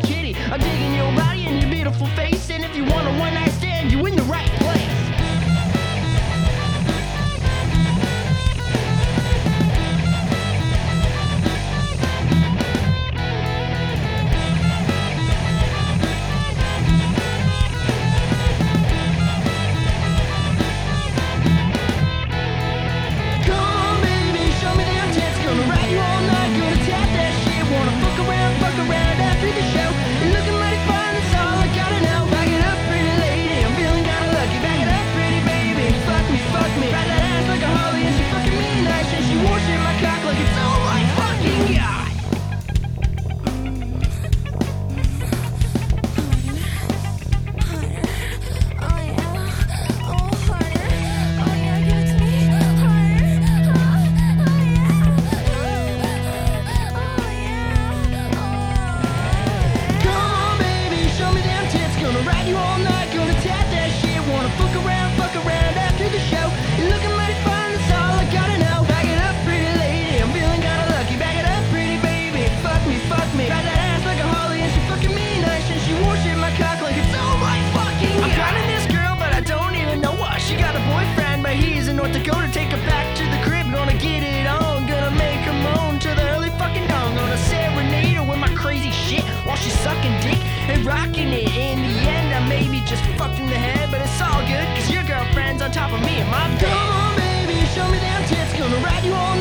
kitty. I'm digging your body and your beautiful face. And if you want a one night stand, you win. been rocking it. In the end, I may be just fucked in the head, but it's all good, cause your girlfriend's on top of me and my bed. Come on, baby, show me them tits, gonna ride you all